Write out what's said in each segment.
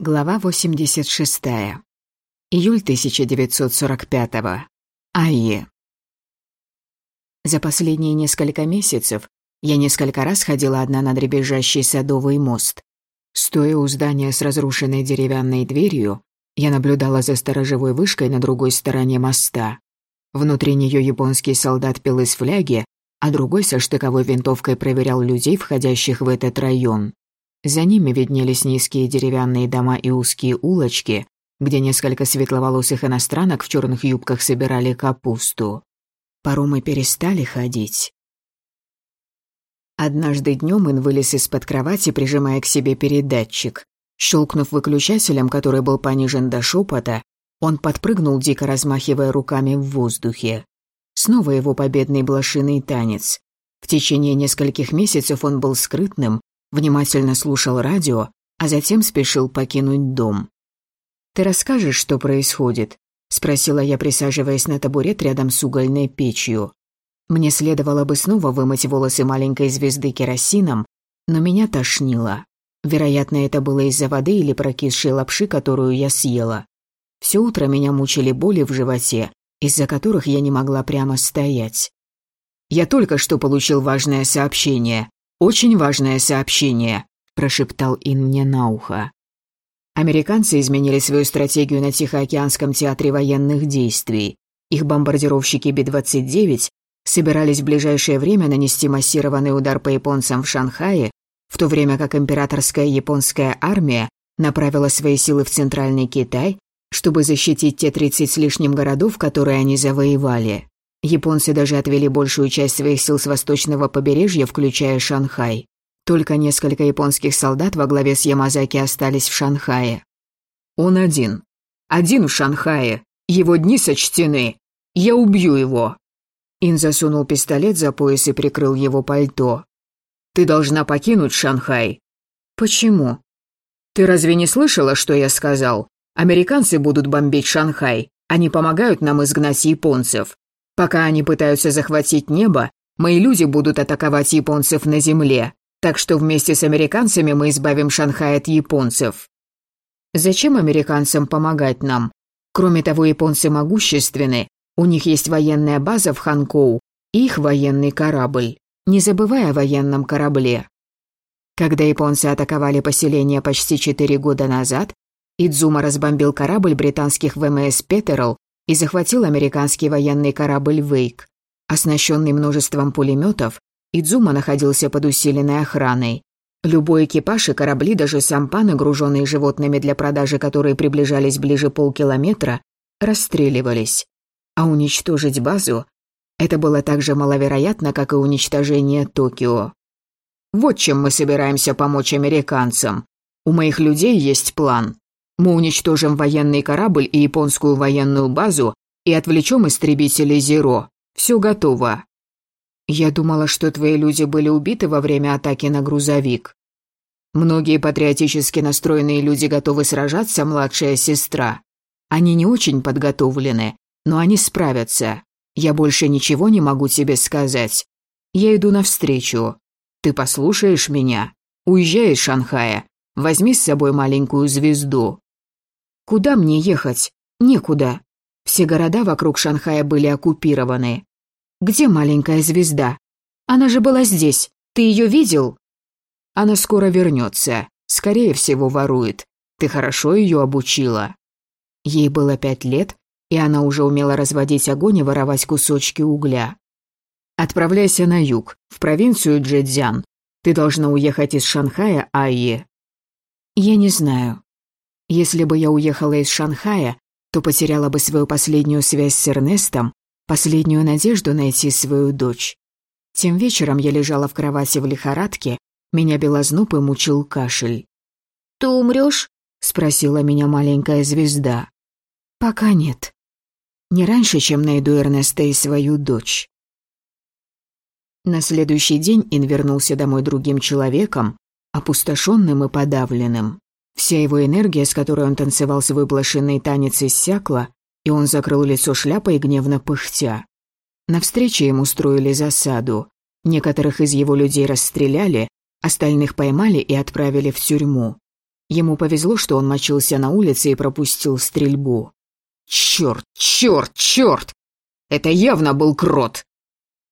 Глава 86. Июль 1945. Айе. За последние несколько месяцев я несколько раз ходила одна на дребезжащий садовый мост. Стоя у здания с разрушенной деревянной дверью, я наблюдала за сторожевой вышкой на другой стороне моста. Внутри нее японский солдат пил из фляги, а другой со штыковой винтовкой проверял людей, входящих в этот район. За ними виднелись низкие деревянные дома и узкие улочки, где несколько светловолосых иностранок в черных юбках собирали капусту. Пару мы перестали ходить. Однажды днем Ин вылез из-под кровати, прижимая к себе передатчик. Щелкнув выключателем, который был понижен до шепота, он подпрыгнул, дико размахивая руками в воздухе. Снова его победный блошиный танец. В течение нескольких месяцев он был скрытным, внимательно слушал радио, а затем спешил покинуть дом. «Ты расскажешь, что происходит?» — спросила я, присаживаясь на табурет рядом с угольной печью. Мне следовало бы снова вымыть волосы маленькой звезды керосином, но меня тошнило. Вероятно, это было из-за воды или прокисшей лапши, которую я съела. Все утро меня мучили боли в животе, из-за которых я не могла прямо стоять. «Я только что получил важное сообщение», «Очень важное сообщение», – прошептал Ин мне на ухо. Американцы изменили свою стратегию на Тихоокеанском театре военных действий. Их бомбардировщики Би-29 собирались в ближайшее время нанести массированный удар по японцам в Шанхае, в то время как императорская японская армия направила свои силы в Центральный Китай, чтобы защитить те 30 с лишним городов, которые они завоевали. Японцы даже отвели большую часть своих сил с восточного побережья, включая Шанхай. Только несколько японских солдат во главе с Ямазаки остались в Шанхае. Он один. Один в Шанхае. Его дни сочтены. Я убью его. Ин засунул пистолет за пояс и прикрыл его пальто. Ты должна покинуть Шанхай. Почему? Ты разве не слышала, что я сказал? Американцы будут бомбить Шанхай. Они помогают нам изгнать японцев. Пока они пытаются захватить небо, мои люди будут атаковать японцев на земле, так что вместе с американцами мы избавим Шанхай от японцев. Зачем американцам помогать нам? Кроме того, японцы могущественны, у них есть военная база в Ханкоу их военный корабль. Не забывая о военном корабле. Когда японцы атаковали поселение почти четыре года назад, Идзума разбомбил корабль британских ВМС «Петерл» и захватил американский военный корабль «Вейк». Оснащенный множеством пулеметов, Идзума находился под усиленной охраной. Любой экипаж и корабли, даже сампаны, груженные животными для продажи, которые приближались ближе полкилометра, расстреливались. А уничтожить базу – это было так же маловероятно, как и уничтожение Токио. Вот чем мы собираемся помочь американцам. У моих людей есть план. Мы уничтожим военный корабль и японскую военную базу и отвлечем истребители Зеро. Все готово. Я думала, что твои люди были убиты во время атаки на грузовик. Многие патриотически настроенные люди готовы сражаться, младшая сестра. Они не очень подготовлены, но они справятся. Я больше ничего не могу тебе сказать. Я иду навстречу. Ты послушаешь меня? Уезжай из Шанхая. Возьми с собой маленькую звезду. Куда мне ехать? Некуда. Все города вокруг Шанхая были оккупированы. Где маленькая звезда? Она же была здесь. Ты ее видел? Она скоро вернется. Скорее всего, ворует. Ты хорошо ее обучила. Ей было пять лет, и она уже умела разводить огонь и воровать кусочки угля. Отправляйся на юг, в провинцию Джэцзян. Ты должна уехать из Шанхая, Айе. Я не знаю. Если бы я уехала из Шанхая, то потеряла бы свою последнюю связь с Эрнестом, последнюю надежду найти свою дочь. Тем вечером я лежала в кровати в лихорадке, меня белозноб и мучил кашель. «Ты умрёшь?» — спросила меня маленькая звезда. «Пока нет. Не раньше, чем найду Эрнеста и свою дочь». На следующий день Ин вернулся домой другим человеком, опустошенным и подавленным. Вся его энергия, с которой он танцевал свой блошиный танец, иссякла, и он закрыл лицо шляпой, гневно пыхтя. На встрече ему устроили засаду. Некоторых из его людей расстреляли, остальных поймали и отправили в тюрьму. Ему повезло, что он мочился на улице и пропустил стрельбу. «Черт, черт, черт! Это явно был крот!»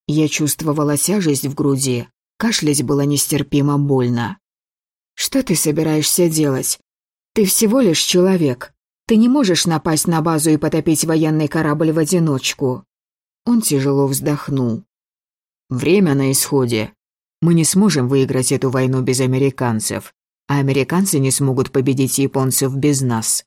Я чувствовала тяжесть в груди. Кашлять было нестерпимо больно. «Что ты собираешься делать? Ты всего лишь человек. Ты не можешь напасть на базу и потопить военный корабль в одиночку». Он тяжело вздохнул. «Время на исходе. Мы не сможем выиграть эту войну без американцев, а американцы не смогут победить японцев без нас.